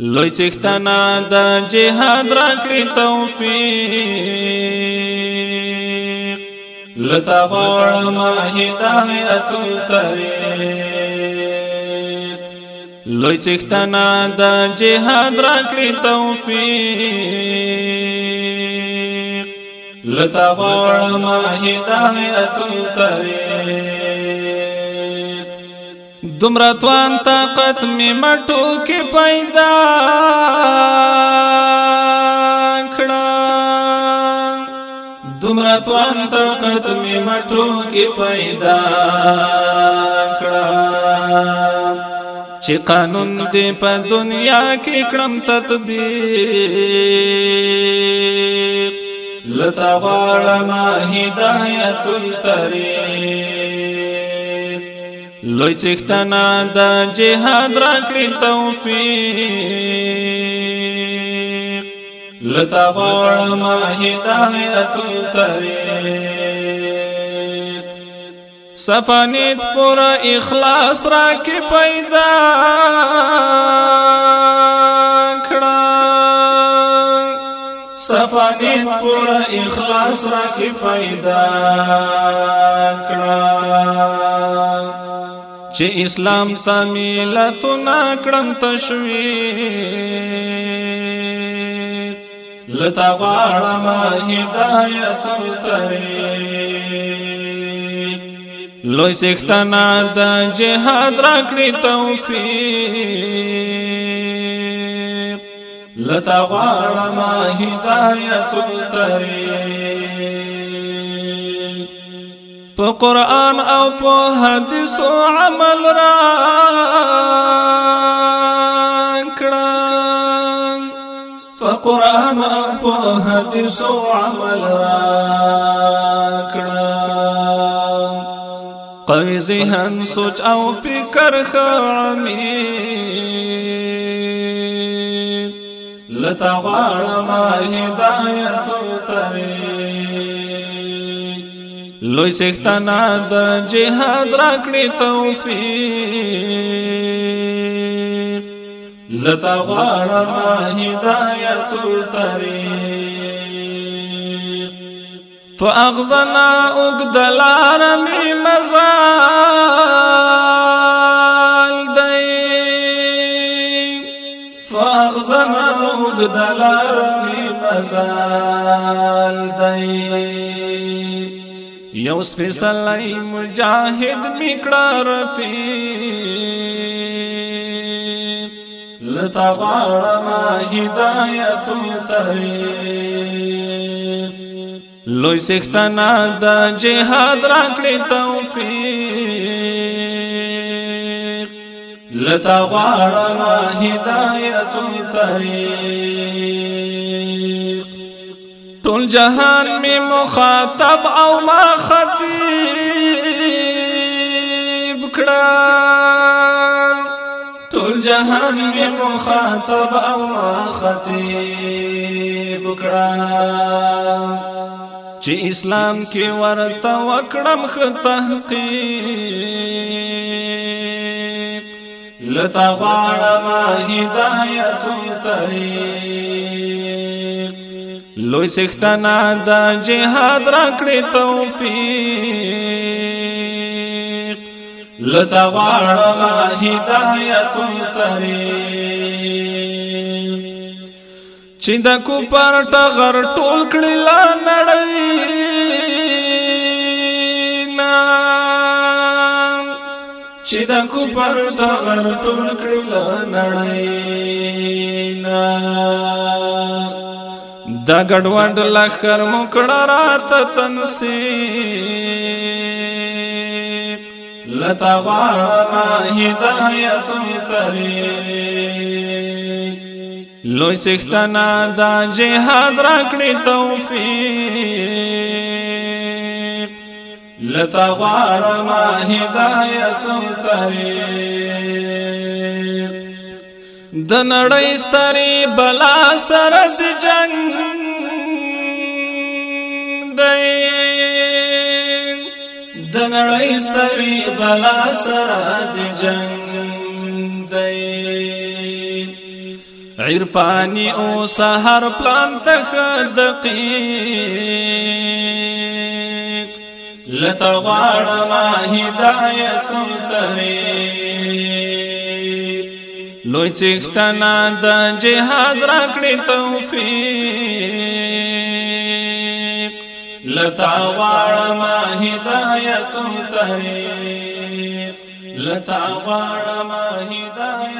لوی چختنا د جهاد را کړی توفیق لتا غوړم هدایت طریق لوی چختنا د جهاد را کړی توفیق لتا غوړم هدایت طریق دومره توان طاقت می مټو کې پیدا کړه دومره توان طاقت می مټو کې پیدا کړه چې قانون دې په دنیا کې کړم تطبیق لتا غواړم هدایت الطریق لوی څښتنا د جهاد راکړي توفیق لتا غوړم هدایت طریق صفانیت پر اخلاص راکې پیدا کړه صفانیت پر اخلاص راکې پیدا کړه چې اسلام تمیلت نا کړم تشویر لتا غاړم هدایت تری لوی سختنا د جهاد را کړی توفیق لتا غاړم هدایت تری قران او په او عمل را فقرآن په قران او عمل راكرا قوي ذهن سوچ او فكر خامي لتغار ما هداية طريق لوی سختنا د جهاد راکړي توفیق لتا غواړم هدایت الطريق فاغزنا اقدلار می مزال دی فاغزنا اقدلار می مزال دی یو سپیسلی مجاہد مکڑا رفیق لتا غارما ہدایت طریق لوی سختنا دا جہاد راکڑی توفیق لتا غارما ہدایت طریق ټول جهان می مخاطب او ما جان می مخاطب او خطیب کړه چې اسلام کې ورته وکړم خ تحقیق لتا غواړم هدایت طریق لوی څښتنا د جهاد راکړې توفیق لتا غواړم هدایت تری چې د کو پر ټغر ټول کړي لا نړۍ نا چې د کو پر ټغر ټول کړي لا نړۍ نا دا ګډوډ لخر مکړه رات تنسی لتا غواړم هدایت ترې لوی سختنا د جهاد راکړې توفیق لتا غواړم هدایت ترې د نړۍ ستري بلا سرس جنگ نړۍ ستري بلا سره د جنگ دی عرفانی او سحر پلان تخ دقیق لتغار ما هدایت طریق لوی چختنا د جهاد راکړی توفیق لتا ما هداية طریق لتا ما